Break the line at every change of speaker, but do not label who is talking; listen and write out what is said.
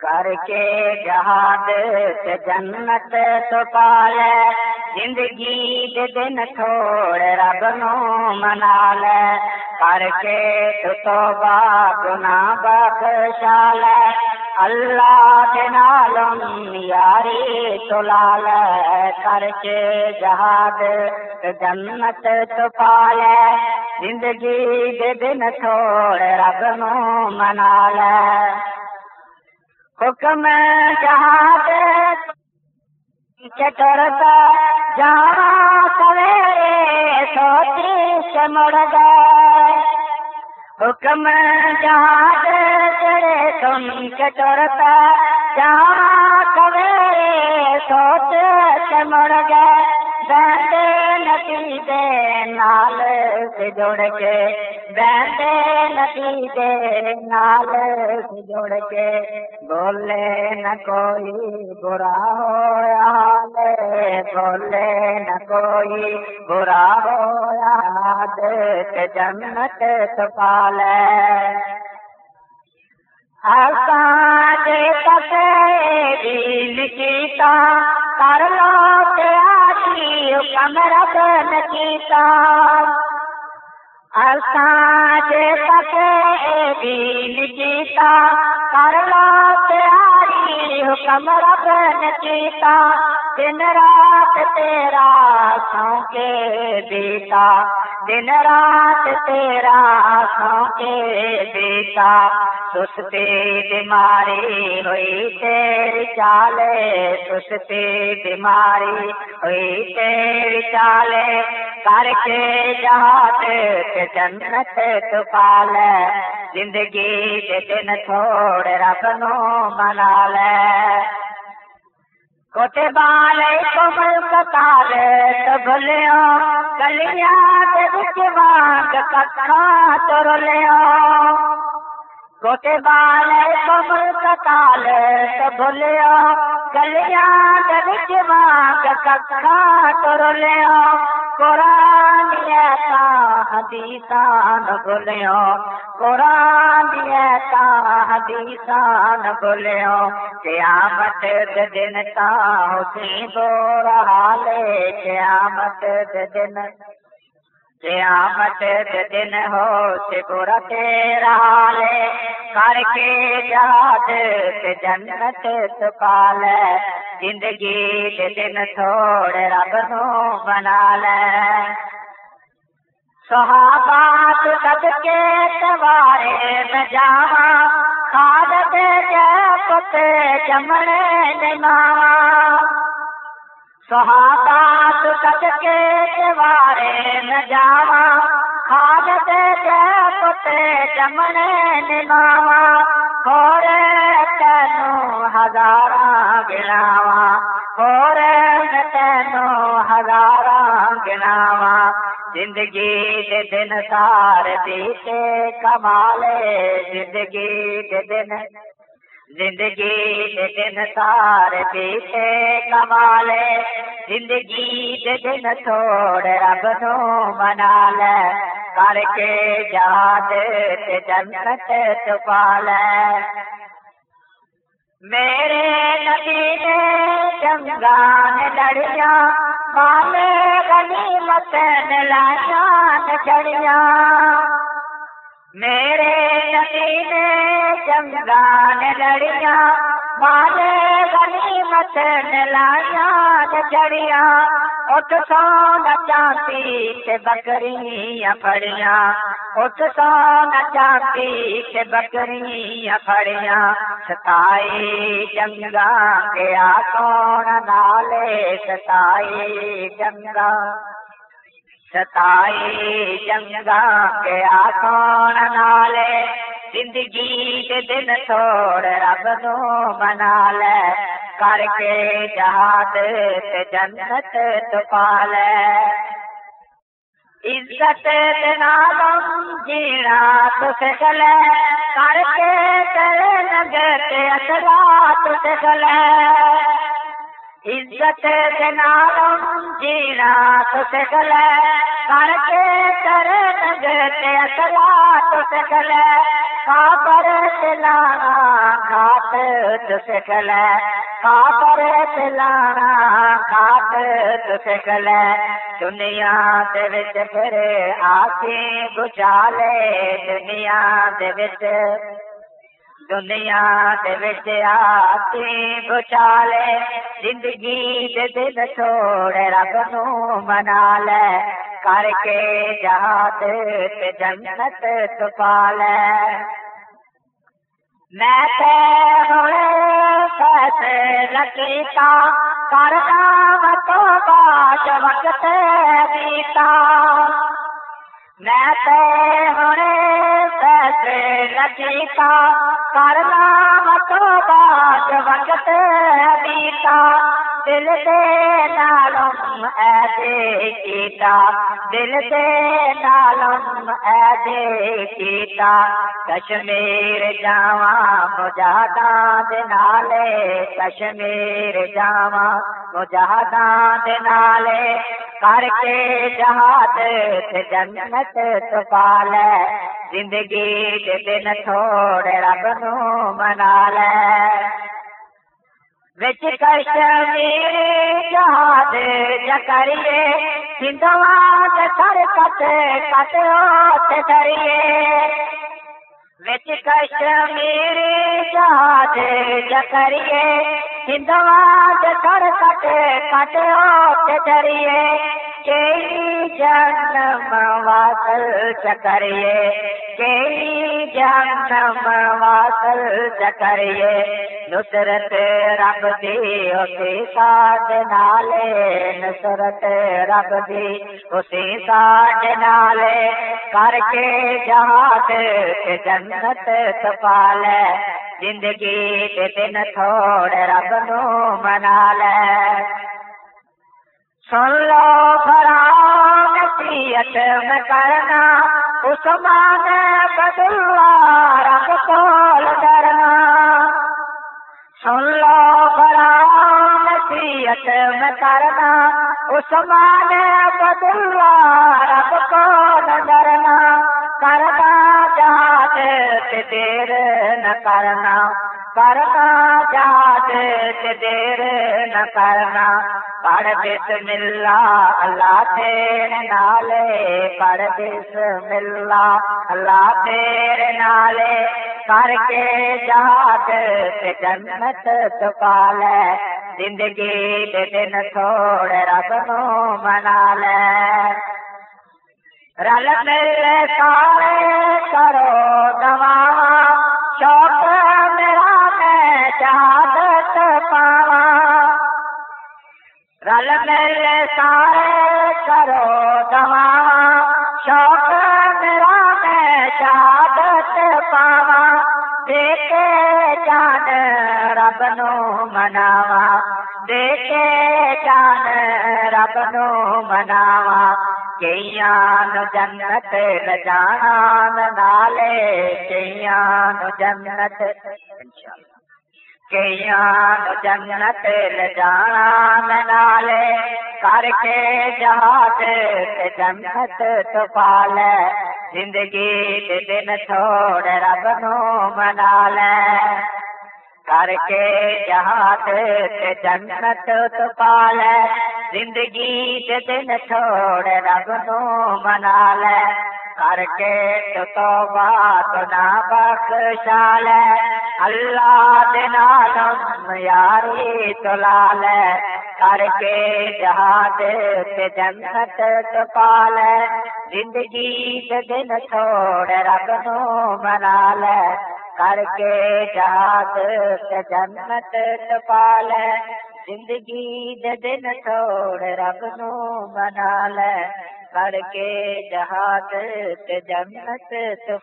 کر کے جہاد سے جنت تو پال زندگی دے دن تھوڑ رب نو منا لے کر کے تو توبہ گناہ بخشال اللہ کے نالم یاری تو لال کر کے جہاد جنت تو پال زندگی دے دن تھوڑ رب نو منا لے حکم جہاد چٹرتا جہاں سویرے سوچی سے مڑ گئے۔ حکم جہاد تیرے تم چٹرتا جہاں سویرے سوچ سے مڑ گئے۔ بہتے نتیجے نال سے جوڑ کے بہتے نتیجے نال سے جوڑ کے بولے نہ کوئی برا ہوا بولے نہ کوئی برا ہوا جنت سپال لکھیتا کر لو پیاشی کمر بن کیتا لکھیتا کر لو پیاری کمر بن کیتا دن رات تیرا سو کے دیتا دن رات تیرا سو کے دیتا سستی بیماری ہوئی تیری چالے سستی بیماری ہوئی تیری چالے کر کے جہات جنت تو پال زندگی کے دن تھوڑ رب نو منا لے کوتے بالے کمل کتال بھلیا گلیاں دے وچ واگ ککھا تر لیا کوتے بالے کمل کتال بھلیا گلیاں دے وچ ککھا تر لیا قرآن ایسا حدیثان بھلیا قرآن ایسا حدیثان بھلیا قیامت دن تا حسین بور حالے قیامت دن قیامت دن ہو سے تیرا حالے کر کے جہاد تے جنت سپال زندگی دے دن تھوڑ رب نو بنا لے۔ صحابات سد کے سوارے میں جاواں کھاد جے پتے جمنے نماواں صحابات سد کے سوارے میں جاواں کھاد دے جے پتے جمنے نماواں اور تینوں ہزاراں گناواں اور تینوں ہزاراں گناواں زندگی دے دن سار دیتے کمالے زندگی دے دن زندگی دے دن سار دیتے کمالے زندگی دے دن تھوڑ رب نو منا لے کر کے جاد تے جنت چپال میرے نبی نے جنگان لڑیا مالے غنیمت لاشان چڑیا میرے نبی نے جنگان لڑیا مالے غنیمت لاشان چڑیا اٹھ سو نچاتی سے بکریاں پڑیاں اٹھ سو نچاتی سے بکریاں پڑیاں ستائی جنگا گیا کون نالے، ستائی جنگا ستائی جنگا گیا کون نالے زندگی کے دن تھوڑ رب نو منا لے کر کے جہاد تے جنت تو پال عزت نالم جینا تو سکل کر کے تیرے نگر اثرات سکل عزت نالم جینا تو سکل کر کے تیرے نگر اثرات سکل کافر تلانا کھات تو سکل کافر تلانا کھات تو سکل دنیا دے وچ پھر آسی گچالے دنیا دے وچ دنیا دے وچ آسی گچالے زندگی دے دل چھوڑ رب نو منا لے کر کے جہاد تے جنت تو پالے۔ میں تے ہوئے فیصلہ کیتا کرنا تو باج وقت بیتا میں تے ہوئے کرنا تو باج وقت بیتا دل دے نالم اے کیتا دل دے نالم اے کیتا کشمیر جاواں مجاہداں دے نالے کشمیر جاواں مجاہداں دے نالے کر کے جہاد جنت تو پالے زندگی دے دن تھوڑے رب نو منا لے۔ وچ کشمیر جہاد جکریے ہندوان سر کٹ کٹ اوت کریے۔ وچ کشمیر جہاد جکریے ہندوان سر کٹ کٹ اوت کریے۔ کئی جنم واصل چکریے کئی جنم واصل چکریے نصرت رب دی اسی ساڈ نالے نصرت رب دی، اسی ساڈ نالے کر کے جہاد تے جنت تپالے زندگی تے دن تھوڑ رب نو منا لے۔ سن لو بھرا نصیحت میں کرنا، عثمان بدلوا رب کول ڈرنا سن لو بھرا نصیحت میں کرنا، عثمان بدلوا رب کول ڈرنا کرنا جہاد تے دیر نہ کرنا کرنا جہاد تے دیر نہ کرنا۔ پڑھ بسم اللہ اللہ تیرے نالے پڑھ بسم اللہ اللہ تیرے نالے کر کے جہاد جنت تو پالے زندگی دے دن تھوڑ رب نو منا لے رل مل سارے کرو دوا شوق شوق میرا میں شہادت پاوا، دیکھے جان رب نو مناوا، دیکھے جان رب نو مناوا کئیاں جنت لجانا، نالے کئیاں جنت کئیاں نو جنت لجانا نالے کر کے جہاد جنت تو پالے زندگی دے دن چھوڑ رب نو منا لے کر کے جہاد جنت تو پالے زندگی دے دن چھوڑ رب نو منا لے کر کے تو توبہ تو نہ بخشا لے اللہ دے نالم یاری تو لے، کر کے جہاد تے جنت تو زندگی دے دن چھوڑ رب نو منا لے، کر کے جہاد تے جنت تو زندگی دے دن چھوڑ رب نو منا لے، کر کے جہاد تے جنت تو